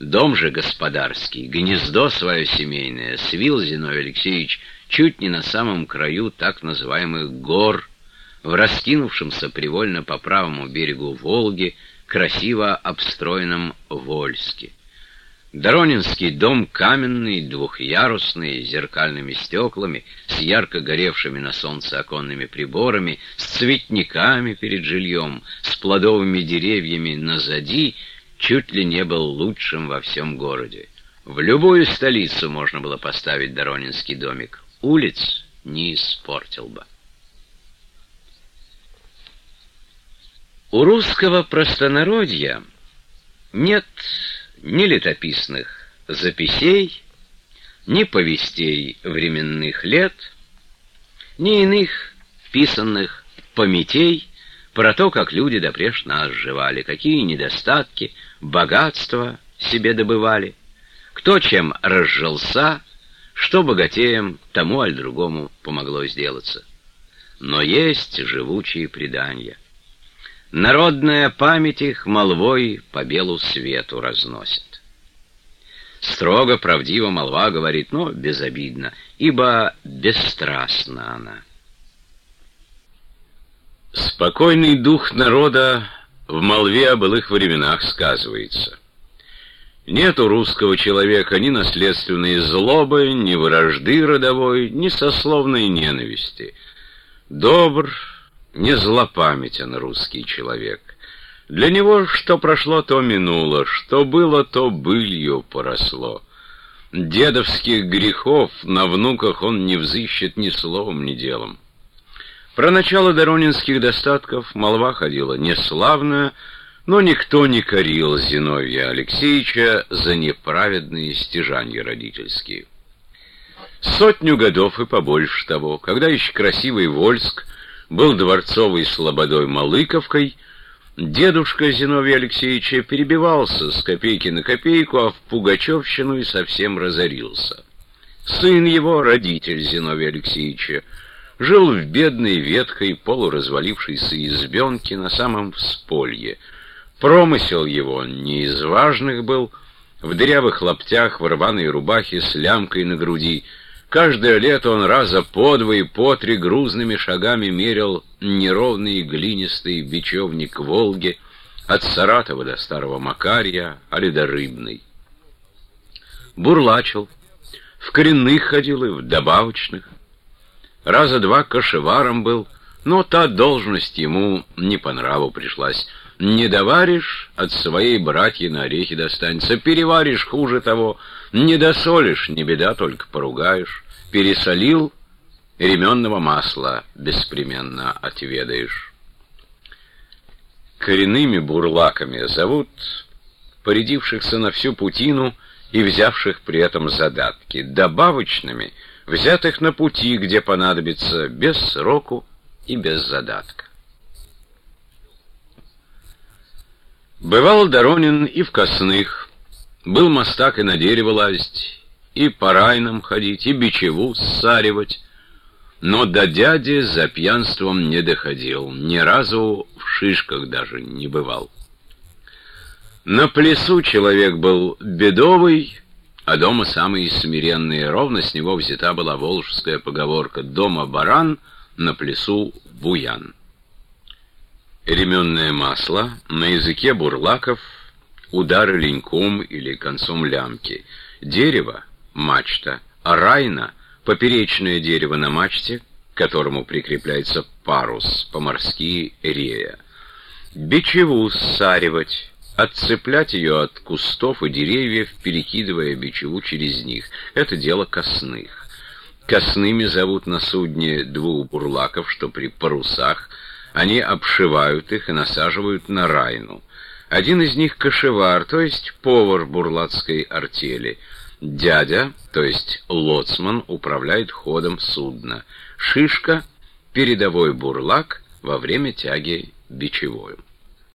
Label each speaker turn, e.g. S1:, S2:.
S1: Дом же господарский, гнездо свое семейное, свил Зиновий Алексеевич чуть не на самом краю так называемых гор, в раскинувшемся привольно по правому берегу Волги, красиво обстроенном Вольске. Доронинский дом каменный, двухъярусный, с зеркальными стеклами, с ярко горевшими на солнце оконными приборами, с цветниками перед жильем, с плодовыми деревьями назади, чуть ли не был лучшим во всем городе. В любую столицу можно было поставить Доронинский домик. Улиц не испортил бы. У русского простонародья нет ни летописных записей, ни повестей временных лет, ни иных писанных пометей про то, как люди допреж нас жевали, какие недостатки, богатства себе добывали, кто чем разжился, что богатеем тому аль другому помогло сделаться. Но есть живучие предания. Народная память их молвой по белу свету разносит. Строго правдиво молва говорит, но безобидно, ибо бесстрастна она. Спокойный дух народа в молве о былых временах сказывается. Нет у русского человека ни наследственной злобы, ни вражды родовой, ни сословной ненависти. Добр, не злопамятен русский человек. Для него что прошло, то минуло, что было, то былью поросло. Дедовских грехов на внуках он не взыщет ни словом, ни делом. Про начало доронинских достатков молва ходила неславная, но никто не корил Зиновия Алексеевича за неправедные стяжания родительские. Сотню годов и побольше того, когда еще красивый Вольск был дворцовой слободой Малыковкой, дедушка Зиновия Алексеевича перебивался с копейки на копейку, а в Пугачевщину и совсем разорился. Сын его, родитель Зиновия Алексеевича, жил в бедной ветхой полуразвалившейся избенке на самом всполье. Промысел его не из важных был, в дырявых лаптях, в рваной рубахе с лямкой на груди — Каждое лето он раза по два и по три грузными шагами мерил неровный глинистый бечевник Волги от Саратова до Старого Макарья, али до Рыбной. Бурлачил, в коренных ходил и в добавочных. Раза два кошеваром был, но та должность ему не по нраву пришлась. Не доваришь, от своей братьи на орехи достанется, переваришь хуже того, не досолишь, не беда, только поругаешь пересолил, ременного масла беспременно отведаешь. Коренными бурлаками зовут порядившихся на всю путину и взявших при этом задатки, добавочными, взятых на пути, где понадобится, без сроку и без задатка. Бывал Доронин и в Косных, был мостак и на дерево лазить, и по райнам ходить, и бичеву ссаривать. Но до дяди за пьянством не доходил, ни разу в шишках даже не бывал. На плесу человек был бедовый, а дома самый смиренный. Ровно с него взята была волжская поговорка «Дома баран, на плесу буян». Ременное масло на языке бурлаков удары леньком или концом лямки. Дерево мачта, а райна — поперечное дерево на мачте, к которому прикрепляется парус, по-морски рея. Бичеву саривать, отцеплять ее от кустов и деревьев, перекидывая бичеву через них. Это дело косных. Косными зовут на судне двух бурлаков, что при парусах они обшивают их и насаживают на райну. Один из них кошевар, то есть повар бурлацкой артели — Дядя, то есть лоцман, управляет ходом судна. Шишка — передовой бурлак во время тяги бичевою.